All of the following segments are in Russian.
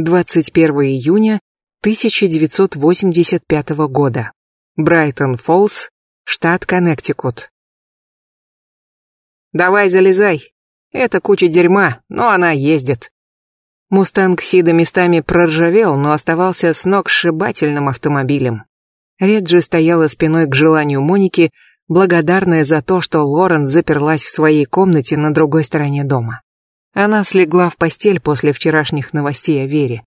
21 июня 1985 года. Брайтон-Фоллс, штат Коннектикут. «Давай залезай. Это куча дерьма, но она ездит». Мустанг Сида местами проржавел, но оставался с ног сшибательным автомобилем. Реджи стояла спиной к желанию Моники, благодарная за то, что Лорен заперлась в своей комнате на другой стороне дома. Она слегла в постель после вчерашних новостей о Вере.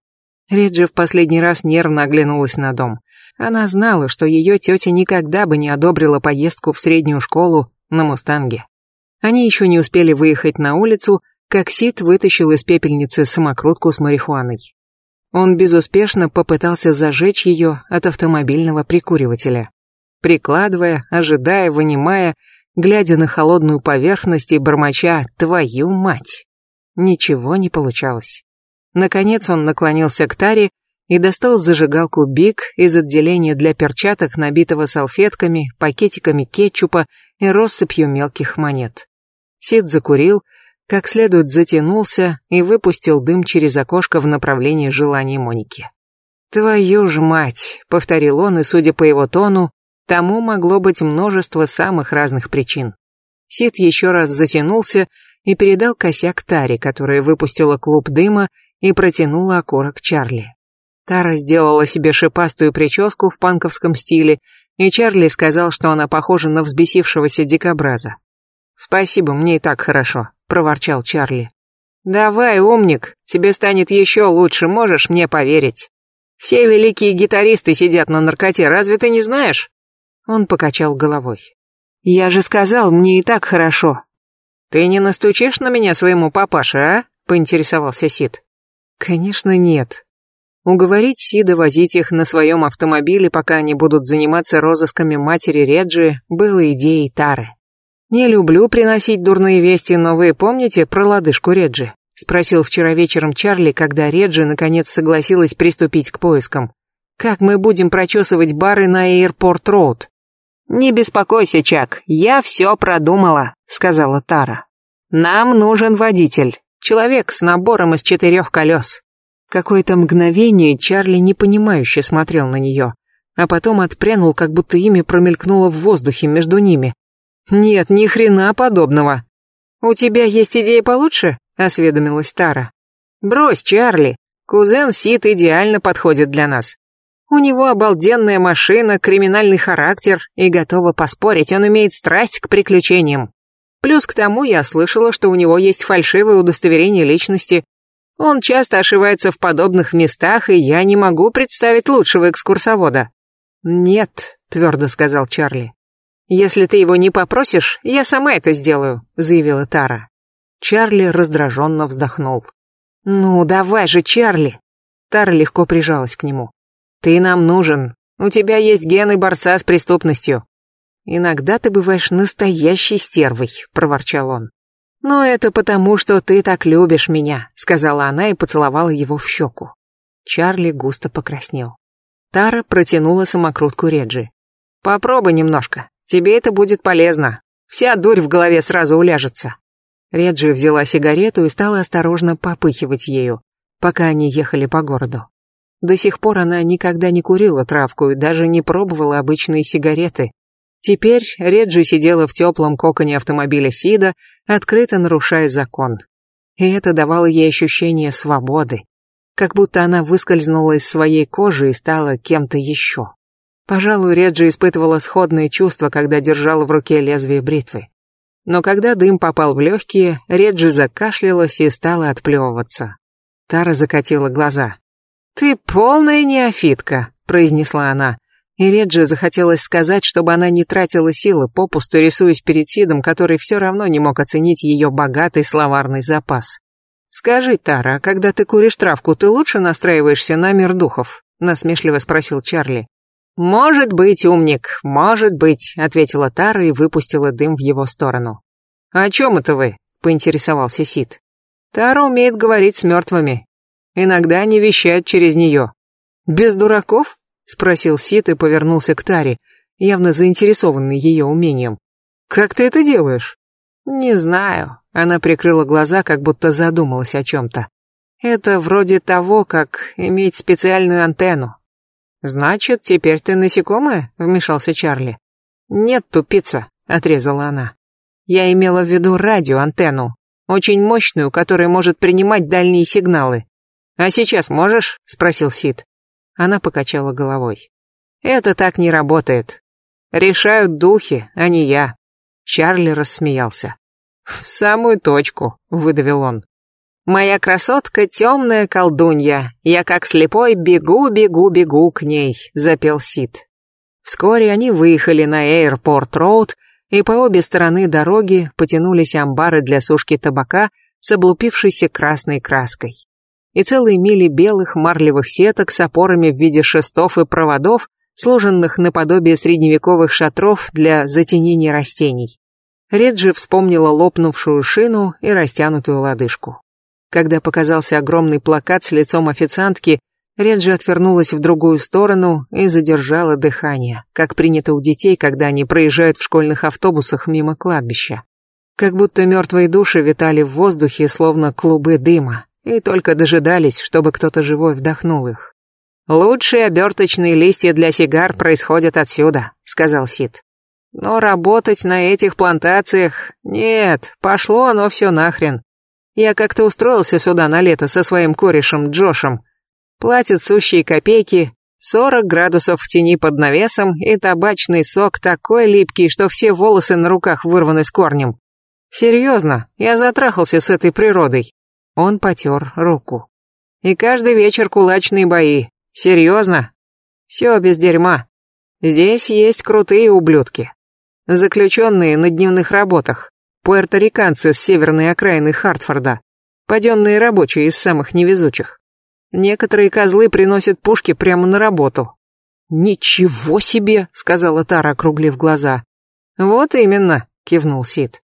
Реджи в последний раз нервно оглянулась на дом. Она знала, что ее тетя никогда бы не одобрила поездку в среднюю школу на «Мустанге». Они еще не успели выехать на улицу, как Сид вытащил из пепельницы самокрутку с марихуаной. Он безуспешно попытался зажечь ее от автомобильного прикуривателя. Прикладывая, ожидая, вынимая, глядя на холодную поверхность и бормоча «твою мать». Ничего не получалось. Наконец он наклонился к таре и достал зажигалку Биг из отделения для перчаток, набитого салфетками, пакетиками кетчупа и россыпью мелких монет. Сид закурил, как следует затянулся и выпустил дым через окошко в направлении желаний Моники. «Твою ж мать!» — повторил он, и, судя по его тону, тому могло быть множество самых разных причин. Сид еще раз затянулся и передал косяк Таре, которая выпустила клуб дыма и протянула окорок Чарли. Тара сделала себе шипастую прическу в панковском стиле, и Чарли сказал, что она похожа на взбесившегося дикобраза. «Спасибо, мне и так хорошо», — проворчал Чарли. «Давай, умник, тебе станет еще лучше, можешь мне поверить. Все великие гитаристы сидят на наркоте, разве ты не знаешь?» Он покачал головой. «Я же сказал, мне и так хорошо. «Ты не настучишь на меня своему папаше, а?» — поинтересовался Сид. «Конечно нет. Уговорить Сида возить их на своем автомобиле, пока они будут заниматься розысками матери Реджи, было идеей Тары. Не люблю приносить дурные вести, но вы помните про лодыжку Реджи?» — спросил вчера вечером Чарли, когда Реджи наконец согласилась приступить к поискам. «Как мы будем прочесывать бары на Эйрпорт-Роуд?» «Не беспокойся, Чак, я все продумала», — сказала Тара. «Нам нужен водитель, человек с набором из четырех колес». Какое-то мгновение Чарли непонимающе смотрел на нее, а потом отпрянул, как будто имя промелькнуло в воздухе между ними. «Нет, ни хрена подобного». «У тебя есть идея получше?» — осведомилась Тара. «Брось, Чарли, кузен Сид идеально подходит для нас. У него обалденная машина, криминальный характер, и готова поспорить, он имеет страсть к приключениям. Плюс к тому я слышала, что у него есть фальшивое удостоверение личности. Он часто ошивается в подобных местах, и я не могу представить лучшего экскурсовода. «Нет», — твердо сказал Чарли. «Если ты его не попросишь, я сама это сделаю», — заявила Тара. Чарли раздраженно вздохнул. «Ну, давай же, Чарли!» Тара легко прижалась к нему. Ты нам нужен. У тебя есть гены борца с преступностью. Иногда ты бываешь настоящей стервой, проворчал он. Но это потому, что ты так любишь меня, сказала она и поцеловала его в щеку. Чарли густо покраснел. Тара протянула самокрутку Реджи. Попробуй немножко. Тебе это будет полезно. Вся дурь в голове сразу уляжется. Реджи взяла сигарету и стала осторожно попыхивать ею, пока они ехали по городу. До сих пор она никогда не курила травку и даже не пробовала обычные сигареты. Теперь Реджи сидела в теплом коконе автомобиля Сида, открыто нарушая закон. И это давало ей ощущение свободы. Как будто она выскользнула из своей кожи и стала кем-то еще. Пожалуй, Реджи испытывала сходные чувства, когда держала в руке лезвие бритвы. Но когда дым попал в легкие, Реджи закашлялась и стала отплевываться. Тара закатила глаза. «Ты полная неофитка», — произнесла она. И Реджи захотелось сказать, чтобы она не тратила силы, попусту рисуясь перед Сидом, который все равно не мог оценить ее богатый словарный запас. «Скажи, Тара, а когда ты куришь травку, ты лучше настраиваешься на мир духов?» — насмешливо спросил Чарли. «Может быть, умник, может быть», — ответила Тара и выпустила дым в его сторону. «О чем это вы?» — поинтересовался Сид. «Тара умеет говорить с мертвыми, Иногда они вещают через нее. Без дураков? Спросил Сит и повернулся к Таре, явно заинтересованный ее умением. Как ты это делаешь? Не знаю. Она прикрыла глаза, как будто задумалась о чем-то. Это вроде того, как иметь специальную антенну. Значит, теперь ты насекомое? Вмешался Чарли. Нет, тупица, отрезала она. Я имела в виду радиоантенну, очень мощную, которая может принимать дальние сигналы. А сейчас можешь? спросил Сид. Она покачала головой. Это так не работает. Решают духи, а не я. Чарли рассмеялся. В самую точку, выдавил он. Моя красотка темная колдунья. Я как слепой бегу, бегу, бегу к ней, запел Сид. Вскоре они выехали на Airport Road, и по обе стороны дороги потянулись амбары для сушки табака с облупившейся красной краской. И целые мили белых марлевых сеток с опорами в виде шестов и проводов, сложенных наподобие средневековых шатров для затенения растений. Реджи вспомнила лопнувшую шину и растянутую лодыжку. Когда показался огромный плакат с лицом официантки, Реджи отвернулась в другую сторону и задержала дыхание, как принято у детей, когда они проезжают в школьных автобусах мимо кладбища. Как будто мертвые души витали в воздухе, словно клубы дыма, и только дожидались, чтобы кто-то живой вдохнул их. «Лучшие оберточные листья для сигар происходят отсюда», — сказал Сид. «Но работать на этих плантациях... Нет, пошло оно все нахрен. Я как-то устроился сюда на лето со своим корешем Джошем. Платят сущие копейки, 40 градусов в тени под навесом и табачный сок такой липкий, что все волосы на руках вырваны с корнем. Серьезно, я затрахался с этой природой. Он потер руку. И каждый вечер кулачные бои. Серьезно? Все без дерьма. Здесь есть крутые ублюдки. Заключенные на дневных работах пуэрториканцы с северной окраины Хартфорда, паденные рабочие из самых невезучих. Некоторые козлы приносят пушки прямо на работу. «Ничего себе!» — сказала Тара, округлив глаза. «Вот именно!» — кивнул Сид.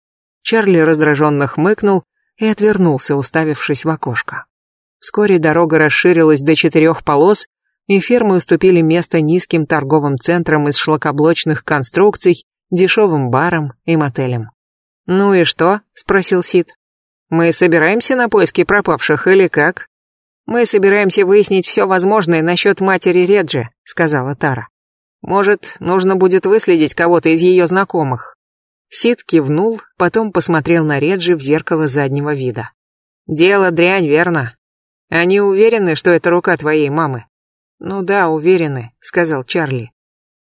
Чарли раздраженно хмыкнул и отвернулся, уставившись в окошко. Вскоре дорога расширилась до четырех полос, и фермы уступили место низким торговым центрам из шлакоблочных конструкций, дешевым барам и мотелям. «Ну и что?» — спросил Сид. «Мы собираемся на поиски пропавших или как?» «Мы собираемся выяснить все возможное насчет матери Реджи», — сказала Тара. «Может, нужно будет выследить кого-то из ее знакомых?» Сид кивнул, потом посмотрел на Реджи в зеркало заднего вида. «Дело дрянь, верно? Они уверены, что это рука твоей мамы?» «Ну да, уверены», — сказал Чарли.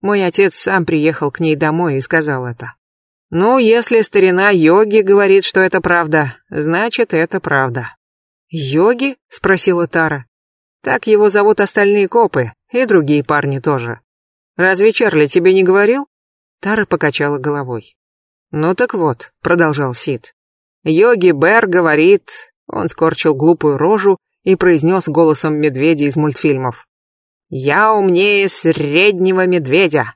«Мой отец сам приехал к ней домой и сказал это». Ну, если старина Йоги говорит, что это правда, значит, это правда. Йоги? спросила Тара. Так его зовут остальные копы, и другие парни тоже. Разве Чарли тебе не говорил? Тара покачала головой. Ну так вот, продолжал Сид. Йоги Бэр говорит, он скорчил глупую рожу и произнес голосом медведя из мультфильмов. «Я умнее среднего медведя!»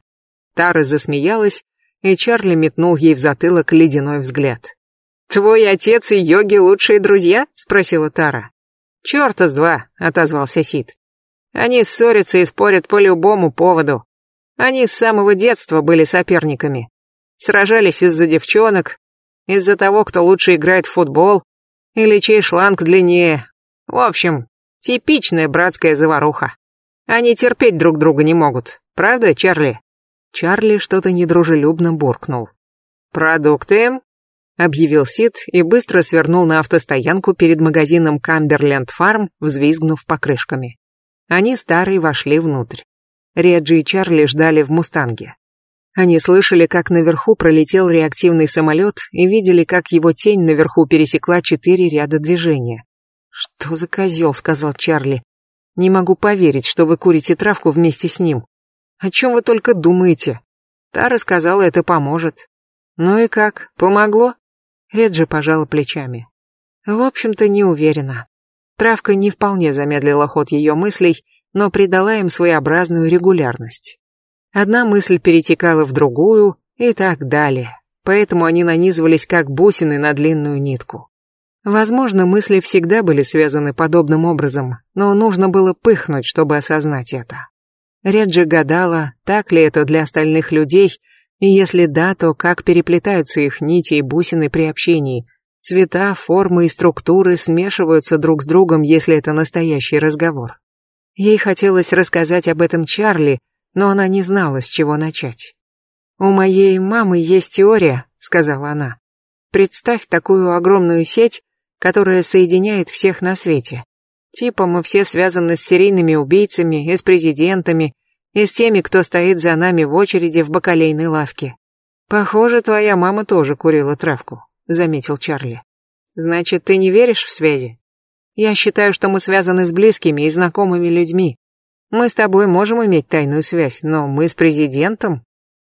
Тара засмеялась, и Чарли метнул ей в затылок ледяной взгляд. «Твой отец и йоги лучшие друзья?» — спросила Тара. «Чёрта с два», — отозвался Сид. «Они ссорятся и спорят по любому поводу. Они с самого детства были соперниками. Сражались из-за девчонок, из-за того, кто лучше играет в футбол, или чей шланг длиннее. В общем, типичная братская заваруха. Они терпеть друг друга не могут. Правда, Чарли?» Чарли что-то недружелюбно буркнул. «Продукты?» — объявил Сид и быстро свернул на автостоянку перед магазином Камберленд Фарм, взвизгнув покрышками. Они старые вошли внутрь. Реджи и Чарли ждали в «Мустанге». Они слышали, как наверху пролетел реактивный самолет и видели, как его тень наверху пересекла четыре ряда движения. «Что за козел?» — сказал Чарли. «Не могу поверить, что вы курите травку вместе с ним». О чем вы только думаете? Тара сказала, это поможет. Ну и как, помогло? Реджи пожала плечами. В общем-то, не уверена. Травка не вполне замедлила ход ее мыслей, но придала им своеобразную регулярность. Одна мысль перетекала в другую и так далее, поэтому они нанизывались как бусины на длинную нитку. Возможно, мысли всегда были связаны подобным образом, но нужно было пыхнуть, чтобы осознать это. Реджи гадала, так ли это для остальных людей, и если да, то как переплетаются их нити и бусины при общении, Цвета, формы и структуры смешиваются друг с другом, если это настоящий разговор. Ей хотелось рассказать об этом Чарли, но она не знала, с чего начать. «У моей мамы есть теория», — сказала она. «Представь такую огромную сеть, которая соединяет всех на свете. Типа мы все связаны с серийными убийцами и с президентами, и с теми, кто стоит за нами в очереди в бакалейной лавке. Похоже, твоя мама тоже курила травку, заметил Чарли. Значит, ты не веришь в связи? Я считаю, что мы связаны с близкими и знакомыми людьми. Мы с тобой можем иметь тайную связь, но мы с президентом?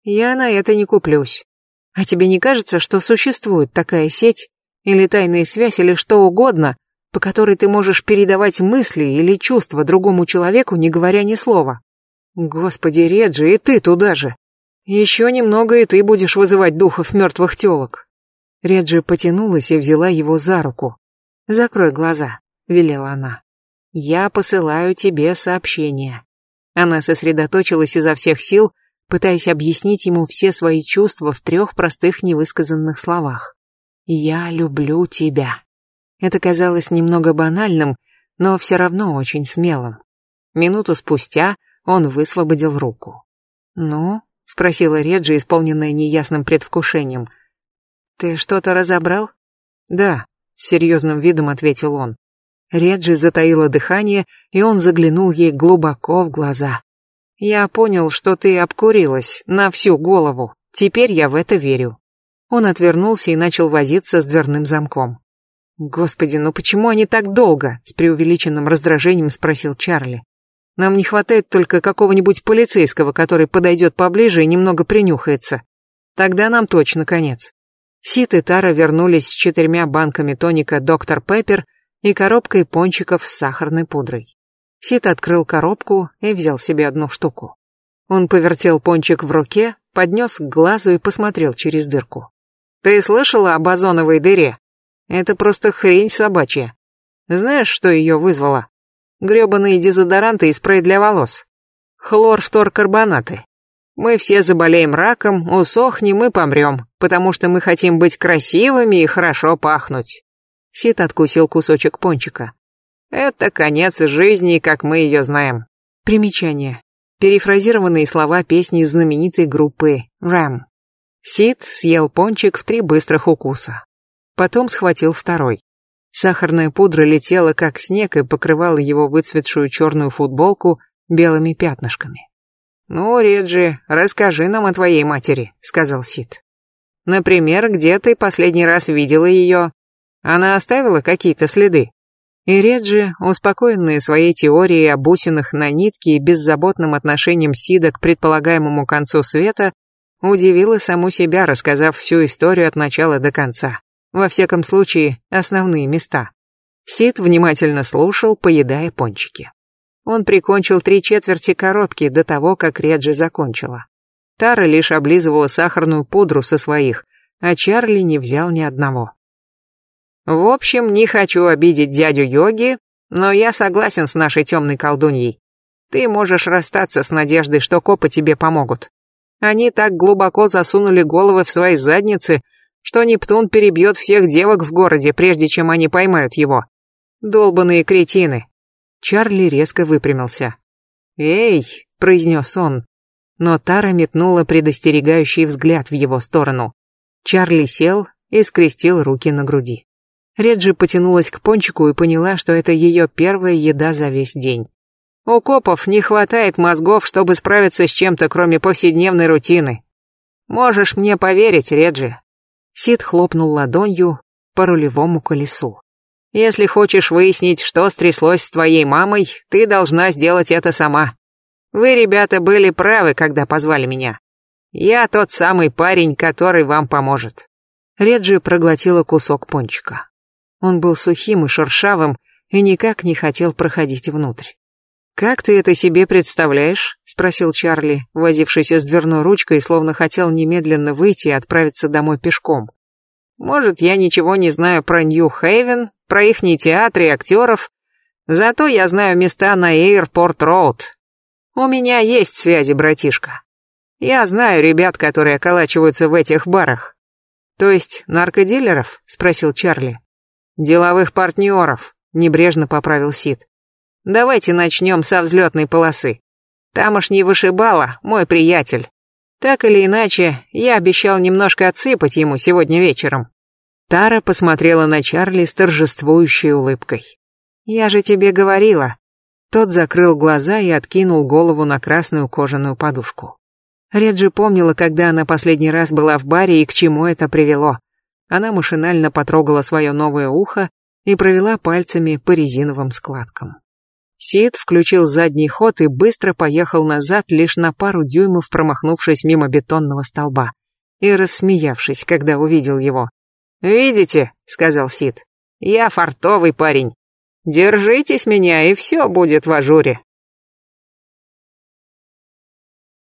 Я на это не куплюсь. А тебе не кажется, что существует такая сеть или тайная связь или что угодно, по которой ты можешь передавать мысли или чувства другому человеку, не говоря ни слова? Господи, Реджи, и ты туда же. Еще немного, и ты будешь вызывать духов мертвых телок. Реджи потянулась и взяла его за руку. Закрой глаза, велела она. Я посылаю тебе сообщение. Она сосредоточилась изо всех сил, пытаясь объяснить ему все свои чувства в трех простых невысказанных словах. «Я люблю тебя». Это казалось немного банальным, но все равно очень смелым. Минуту спустя он высвободил руку. «Ну?» — спросила Реджи, исполненная неясным предвкушением. «Ты что-то разобрал?» «Да», — с серьезным видом ответил он. Реджи затаила дыхание, и он заглянул ей глубоко в глаза. «Я понял, что ты обкурилась на всю голову. Теперь я в это верю». Он отвернулся и начал возиться с дверным замком. «Господи, ну почему они так долго?» — с преувеличенным раздражением спросил Чарли. Нам не хватает только какого-нибудь полицейского, который подойдет поближе и немного принюхается. Тогда нам точно конец. Сит и Тара вернулись с четырьмя банками тоника «Доктор Пеппер» и коробкой пончиков с сахарной пудрой. Сит открыл коробку и взял себе одну штуку. Он повертел пончик в руке, поднес к глазу и посмотрел через дырку. «Ты слышала об озоновой дыре? Это просто хрень собачья. Знаешь, что ее вызвало?» грёбаные дезодоранты и спрей для волос. Хлорфторкарбонаты. Мы все заболеем раком, усохнем и помрем, потому что мы хотим быть красивыми и хорошо пахнуть. Сит откусил кусочек пончика. Это конец жизни, как мы ее знаем. Примечание. Перефразированные слова песни знаменитой группы Ram. Сид съел пончик в три быстрых укуса. Потом схватил второй. Сахарная пудра летела как снег и покрывала его выцветшую черную футболку белыми пятнышками. «Ну, Реджи, расскажи нам о твоей матери», — сказал Сид. «Например, где ты последний раз видела ее? Она оставила какие-то следы?» И Реджи, успокоенная своей теорией о бусинах на нитке и беззаботным отношением Сида к предполагаемому концу света, удивила саму себя, рассказав всю историю от начала до конца. Во всяком случае, основные места. Сид внимательно слушал, поедая пончики. Он прикончил три четверти коробки до того, как Реджи закончила. Тара лишь облизывала сахарную пудру со своих, а Чарли не взял ни одного. В общем, не хочу обидеть дядю Йоги, но я согласен с нашей темной колдуньей. Ты можешь расстаться с надеждой, что копы тебе помогут. Они так глубоко засунули головы в свои задницы, что Нептун перебьет всех девок в городе, прежде чем они поймают его. Долбаные кретины. Чарли резко выпрямился. «Эй!» — произнес он. Но Тара метнула предостерегающий взгляд в его сторону. Чарли сел и скрестил руки на груди. Реджи потянулась к пончику и поняла, что это ее первая еда за весь день. У копов не хватает мозгов, чтобы справиться с чем-то, кроме повседневной рутины. Можешь мне поверить, Реджи, Сид хлопнул ладонью по рулевому колесу. «Если хочешь выяснить, что стряслось с твоей мамой, ты должна сделать это сама. Вы, ребята, были правы, когда позвали меня. Я тот самый парень, который вам поможет». Реджи проглотила кусок пончика. Он был сухим и шершавым и никак не хотел проходить внутрь. «Как ты это себе представляешь?» — спросил Чарли, возившийся с дверной ручкой, словно хотел немедленно выйти и отправиться домой пешком. «Может, я ничего не знаю про Нью-Хейвен, про ихний театр и актеров, зато я знаю места на Эйрпорт-Роуд. У меня есть связи, братишка. Я знаю ребят, которые околачиваются в этих барах. То есть наркодилеров? Спросил Чарли. Деловых партнеров, небрежно поправил Сид. Давайте начнем со взлетной полосы. Тамошний вышибала, мой приятель. Так или иначе, я обещал немножко отсыпать ему сегодня вечером. Тара посмотрела на Чарли с торжествующей улыбкой. «Я же тебе говорила». Тот закрыл глаза и откинул голову на красную кожаную подушку. Реджи помнила, когда она последний раз была в баре и к чему это привело. Она машинально потрогала свое новое ухо и провела пальцами по резиновым складкам. Сид включил задний ход и быстро поехал назад, лишь на пару дюймов промахнувшись мимо бетонного столба и рассмеявшись, когда увидел его. «Видите», — сказал Сид, — «я фартовый парень. Держитесь меня, и все будет в ажуре».